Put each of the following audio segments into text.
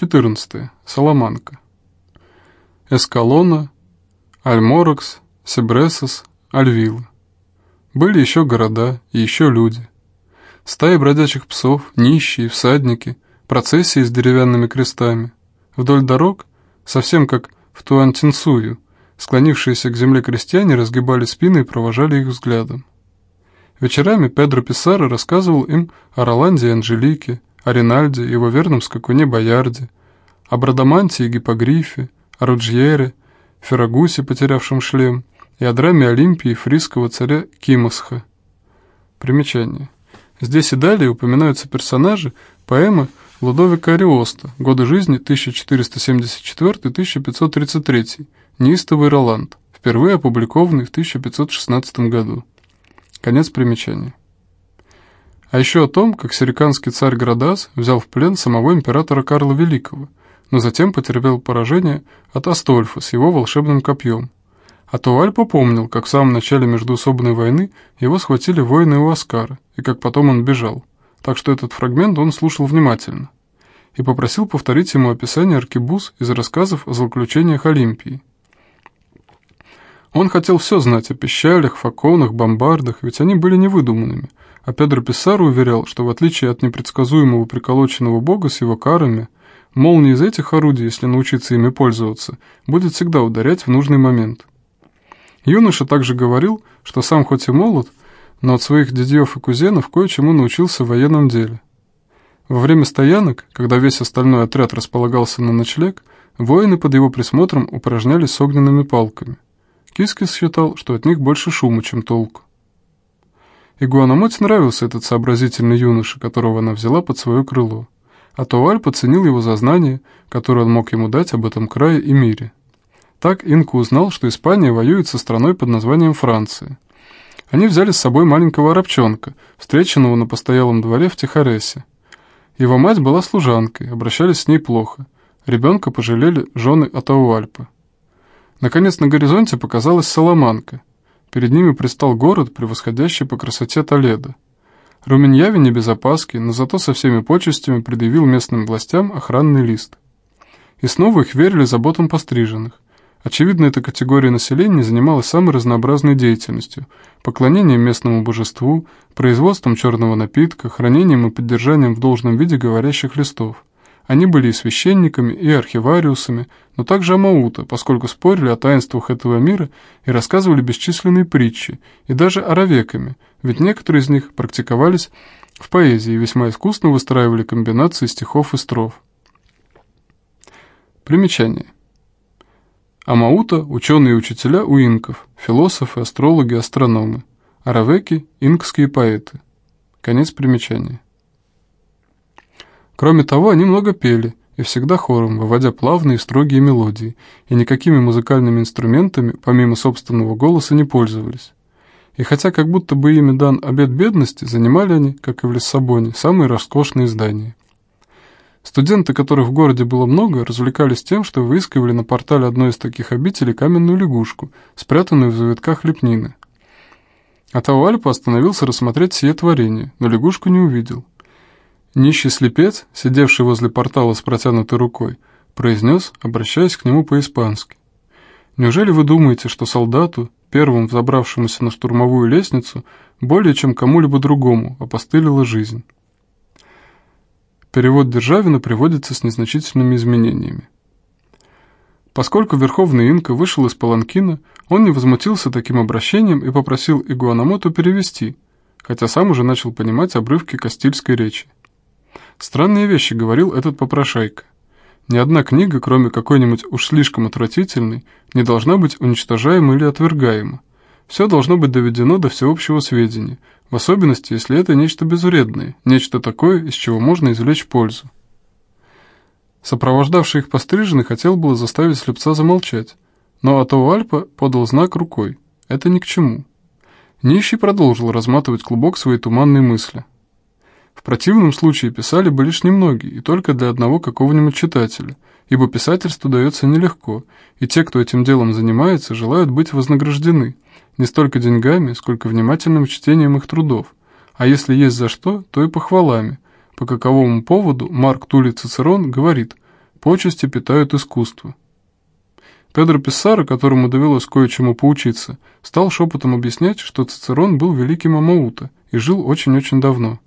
14. Саламанка. Эскалона, Альморакс, Себресос, Альвила. Были еще города и еще люди. Стаи бродячих псов, нищие, всадники, процессии с деревянными крестами. Вдоль дорог, совсем как в Туантинсую, склонившиеся к земле крестьяне разгибали спины и провожали их взглядом. Вечерами Педро Писаро рассказывал им о Роланде и Анжелике, о Ринальде, его верном скакуне Боярде, о Брадаманте и Гиппогрифе, о Руджьере, Феррагусе, потерявшем шлем, и о драме Олимпии фрисского царя Кимосха. Примечание. Здесь и далее упоминаются персонажи поэмы Лудовика Ариоста, годы жизни 1474-1533, неистовый Роланд, впервые опубликованный в 1516 году. Конец примечания. А еще о том, как сириканский царь Градас взял в плен самого императора Карла Великого, но затем потерпел поражение от Астольфа с его волшебным копьем. А Туаль попомнил, как в самом начале междуусобной войны его схватили воины у Аскара, и как потом он бежал. Так что этот фрагмент он слушал внимательно. И попросил повторить ему описание аркебуз из рассказов о злоключениях Олимпии. Он хотел все знать о пищалях, факонах, бомбардах, ведь они были невыдуманными, а Педро Писаро уверял, что в отличие от непредсказуемого приколоченного бога с его карами, молния из этих орудий, если научиться ими пользоваться, будет всегда ударять в нужный момент. Юноша также говорил, что сам хоть и молод, но от своих дядьев и кузенов кое-чему научился в военном деле. Во время стоянок, когда весь остальной отряд располагался на ночлег, воины под его присмотром упражнялись с огненными палками – Кискис считал, что от них больше шума, чем толку. Игуэнамоте нравился этот сообразительный юноша, которого она взяла под свое крыло, Атуальпа ценил его за знание, которое он мог ему дать об этом крае и мире. Так Инка узнал, что Испания воюет со страной под названием Франция. Они взяли с собой маленького арабчонка, встреченного на постоялом дворе в Техаресе. Его мать была служанкой, обращались с ней плохо. Ребенка пожалели жены Атауальпы. Наконец на горизонте показалась Саламанка. Перед ними пристал город, превосходящий по красоте Толедо. Руменьяви не без опаски, но зато со всеми почестями предъявил местным властям охранный лист. И снова их верили заботам постриженных. Очевидно, эта категория населения занималась самой разнообразной деятельностью – поклонением местному божеству, производством черного напитка, хранением и поддержанием в должном виде говорящих листов. Они были и священниками, и архивариусами, но также амаута, поскольку спорили о таинствах этого мира и рассказывали бесчисленные притчи, и даже аравеками, ведь некоторые из них практиковались в поэзии и весьма искусно выстраивали комбинации стихов и строф. Примечание. Амаута – ученые и учителя у инков, философы, астрологи, астрономы. Аравеки – инкские поэты. Конец примечания. Кроме того, они много пели, и всегда хором, выводя плавные и строгие мелодии, и никакими музыкальными инструментами, помимо собственного голоса, не пользовались. И хотя как будто бы ими дан обед бедности, занимали они, как и в Лиссабоне, самые роскошные здания. Студенты, которых в городе было много, развлекались тем, что выискивали на портале одной из таких обителей каменную лягушку, спрятанную в завитках лепнины. Атауальпа остановился рассмотреть сие творение, но лягушку не увидел. Нищий слепец, сидевший возле портала с протянутой рукой, произнес, обращаясь к нему по-испански. «Неужели вы думаете, что солдату, первым взобравшемуся на штурмовую лестницу, более чем кому-либо другому опостылила жизнь?» Перевод Державина приводится с незначительными изменениями. Поскольку Верховный Инка вышел из Паланкина, он не возмутился таким обращением и попросил Игуанамоту перевести, хотя сам уже начал понимать обрывки кастильской речи. Странные вещи говорил этот попрошайка. Ни одна книга, кроме какой-нибудь уж слишком отвратительной, не должна быть уничтожаема или отвергаема. Все должно быть доведено до всеобщего сведения, в особенности, если это нечто безвредное, нечто такое, из чего можно извлечь пользу. Сопровождавший их постриженный хотел было заставить слепца замолчать, но Атауальпа подал знак рукой. Это ни к чему. Нищий продолжил разматывать клубок своей туманной мысли. В противном случае писали бы лишь немногие, и только для одного какого-нибудь читателя, ибо писательству дается нелегко, и те, кто этим делом занимается, желают быть вознаграждены, не столько деньгами, сколько внимательным чтением их трудов, а если есть за что, то и похвалами. По каковому поводу Марк Тулей Цицерон говорит почести питают искусство. Педро Писсаро, которому довелось кое-чему поучиться, стал шепотом объяснять, что Цицерон был великим Амаута и жил очень-очень давно.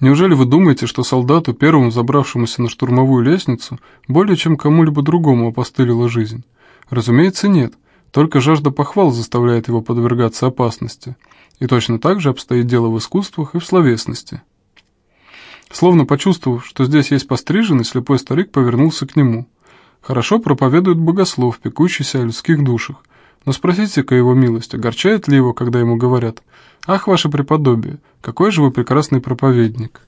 Неужели вы думаете, что солдату, первому забравшемуся на штурмовую лестницу, более чем кому-либо другому опостылила жизнь? Разумеется, нет. Только жажда похвал заставляет его подвергаться опасности. И точно так же обстоит дело в искусствах и в словесности. Словно почувствовав, что здесь есть постриженный, слепой старик повернулся к нему. Хорошо проповедует богослов, пекущийся о людских душах. Но спросите-ка его милость, огорчает ли его, когда ему говорят «Ах, ваше преподобие, какой же вы прекрасный проповедник!»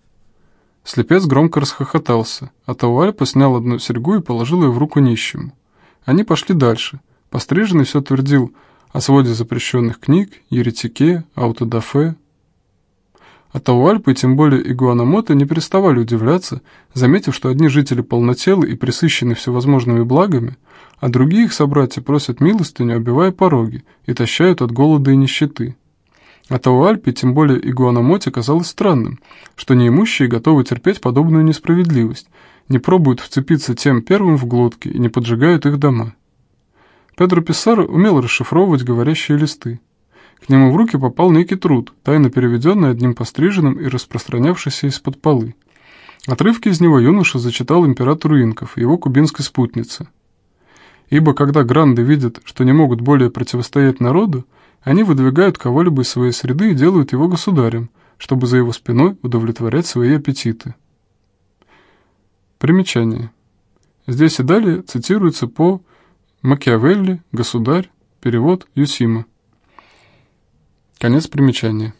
Слепец громко расхохотался, а Тауальпа снял одну серьгу и положил ее в руку нищему. Они пошли дальше. Постриженный все твердил о своде запрещенных книг, еретике, аутодафе, а Тауальпы, и тем более Игуанамото, не переставали удивляться, заметив, что одни жители полнотелы и присыщены всевозможными благами, а другие их собратья просят милостыню, обивая пороги, и тащают от голода и нищеты. А Тауальпе, тем более Игуанамоте, казалось странным, что неимущие готовы терпеть подобную несправедливость, не пробуют вцепиться тем первым в глотки и не поджигают их дома. Педро Писаро умел расшифровывать говорящие листы. К нему в руки попал некий труд, тайно переведенный одним постриженным и распространявшийся из-под полы. Отрывки из него юноша зачитал императору инков и его кубинской спутнице. Ибо когда гранды видят, что не могут более противостоять народу, они выдвигают кого-либо из своей среды и делают его государем, чтобы за его спиной удовлетворять свои аппетиты. Примечание. Здесь и далее цитируется по Макиавелли, «Государь», перевод Юсима. Конец примечания.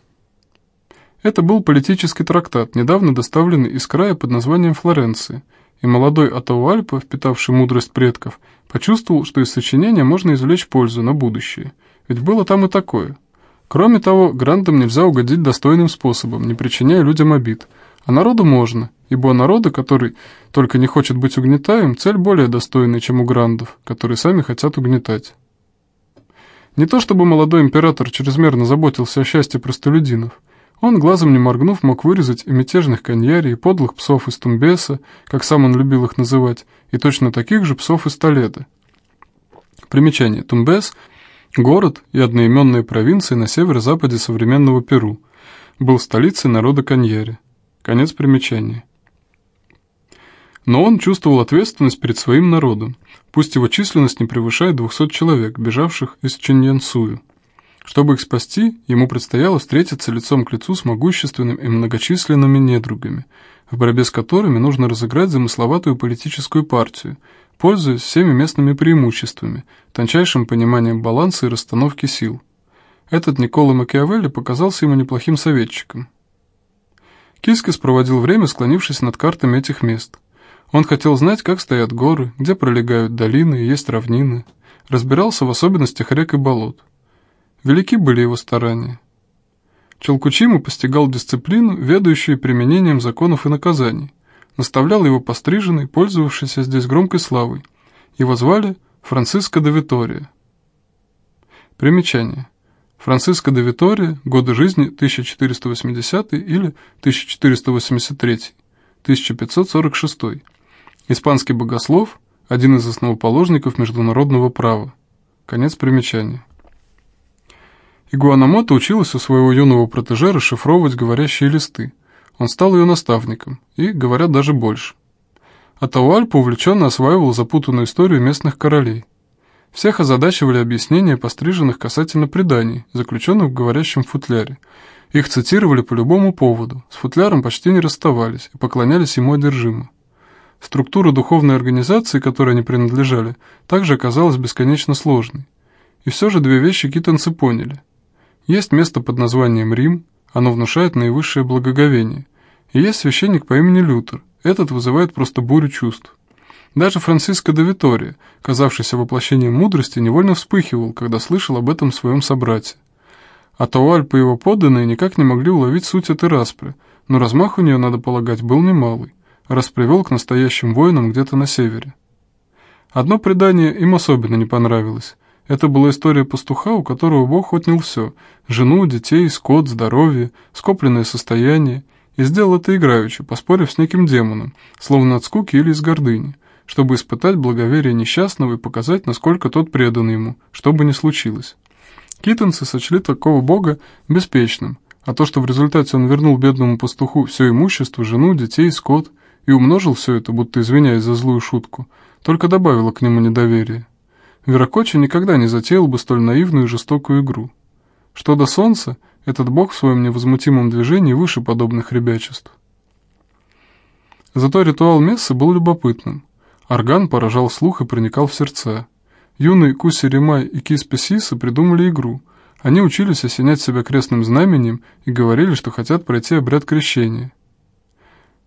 Это был политический трактат, недавно доставленный из края под названием Флоренции, и молодой Атауальпа, впитавший мудрость предков, почувствовал, что из сочинения можно извлечь пользу на будущее, ведь было там и такое. Кроме того, грантам нельзя угодить достойным способом, не причиняя людям обид, а народу можно, ибо у народа, который только не хочет быть угнетаем, цель более достойная, чем у грандов, которые сами хотят угнетать. Не то чтобы молодой император чрезмерно заботился о счастье простолюдинов. Он, глазом не моргнув, мог вырезать и мятежных коньяри, и подлых псов из Тумбеса, как сам он любил их называть, и точно таких же псов из Толеда. Примечание. Тумбес – город и одноименная провинция на северо-западе современного Перу. Был столицей народа Коньяри. Конец примечания. Но он чувствовал ответственность перед своим народом, пусть его численность не превышает 200 человек, бежавших из Чиньянсую. Чтобы их спасти, ему предстояло встретиться лицом к лицу с могущественными и многочисленными недругами, в борьбе с которыми нужно разыграть замысловатую политическую партию, пользуясь всеми местными преимуществами, тончайшим пониманием баланса и расстановки сил. Этот Никколо Макиавелли показался ему неплохим советчиком. Кискис проводил время, склонившись над картами этих мест – он хотел знать, как стоят горы, где пролегают долины и есть равнины. Разбирался в особенностях рек и болот. Велики были его старания. Чалкучима постигал дисциплину, ведающую применением законов и наказаний. Наставлял его постриженный, пользовавшийся здесь громкой славой. Его звали Франциско де Витория. Примечание. Франциско де Витория, годы жизни 1480 или 1483, 1546 Испанский богослов – один из основоположников международного права. Конец примечания. Игуанамото училась у своего юного протеже расшифровывать говорящие листы. Он стал ее наставником, и, говорят, даже больше. А Тауальпа увлеченно осваивал запутанную историю местных королей. Всех озадачивали объяснения постриженных касательно преданий, заключенных в говорящем футляре. Их цитировали по любому поводу, с футляром почти не расставались и поклонялись ему одержимо. Структура духовной организации, которой они принадлежали, также оказалась бесконечно сложной. И все же две вещи китанцы поняли. Есть место под названием Рим, оно внушает наивысшее благоговение. И есть священник по имени Лютер, этот вызывает просто бурю чувств. Даже Франциско де Витория, казавшийся воплощением мудрости, невольно вспыхивал, когда слышал об этом своем собрате. А Тауальп и его подданные никак не могли уловить суть этой распри, но размах у нее, надо полагать, был немалый раз привел к настоящим воинам где-то на севере. Одно предание им особенно не понравилось. Это была история пастуха, у которого Бог отнял все – жену, детей, скот, здоровье, скопленное состояние, и сделал это играючи, поспорив с неким демоном, словно от скуки или из гордыни, чтобы испытать благоверие несчастного и показать, насколько тот предан ему, что бы ни случилось. Китонцы сочли такого бога беспечным, а то, что в результате он вернул бедному пастуху все имущество, жену, детей, скот, и умножил все это, будто извиняясь за злую шутку, только добавило к нему недоверие. Веракочи никогда не затеял бы столь наивную и жестокую игру. Что до солнца, этот бог в своем невозмутимом движении выше подобных ребячеств. Зато ритуал мессы был любопытным. Орган поражал слух и проникал в сердца. Юные Куси Римай и Киспи Сиса придумали игру. Они учились осенять себя крестным знаменем и говорили, что хотят пройти обряд крещения.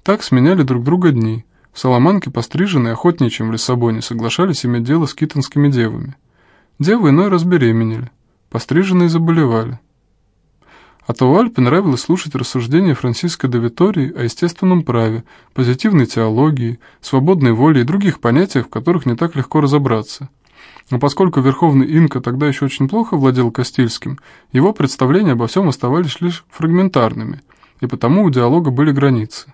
Так сменяли друг друга дни. В Соломанке постриженные охотнее, чем в Лиссабоне, соглашались иметь дело с китонскими девами. Девы иной раз беременели, постриженные заболевали. А Туальпе нравилось слушать рассуждения Франциска де Витории о естественном праве, позитивной теологии, свободной воле и других понятиях, в которых не так легко разобраться – но поскольку Верховный Инка тогда еще очень плохо владел Кастильским, его представления обо всем оставались лишь фрагментарными, и потому у диалога были границы.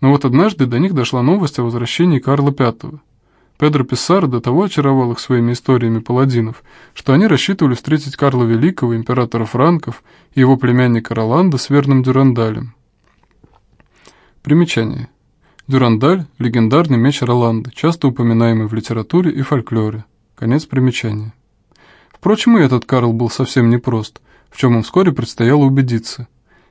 Но вот однажды до них дошла новость о возвращении Карла V. Педро Писсаро до того очаровал их своими историями паладинов, что они рассчитывали встретить Карла Великого, императора франков, и его племянника Роланда с верным Дюрандалем. Примечание. Дюрандаль – легендарный меч Роланда, часто упоминаемый в литературе и фольклоре. Конец примечания. Впрочем, и этот Карл был совсем непрост, в чем он вскоре предстояло убедиться.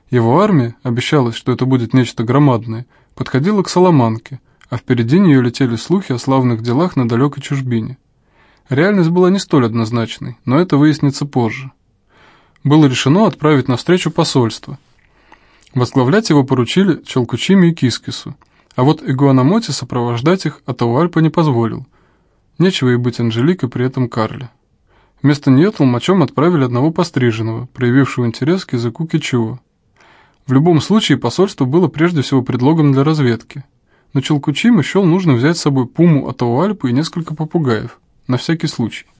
Его армия, обещалось, что это будет нечто громадное, подходила к Соломанке, а впереди нее летели слухи о славных делах на далекой чужбине. Реальность была не столь однозначной, но это выяснится позже. Было решено отправить навстречу посольство. Возглавлять его поручили Челкучими и Кискису, а вот Игуанамоти сопровождать их Атауальпа не позволил. Нечего и быть Анжеликой при этом Карле. Вместо нее толмачом отправили одного постриженного, проявившего интерес к языку кичуа. В любом случае посольство было прежде всего предлогом для разведки. Но Челкучима счел нужно взять с собой пуму Атауальпа и несколько попугаев, на всякий случай.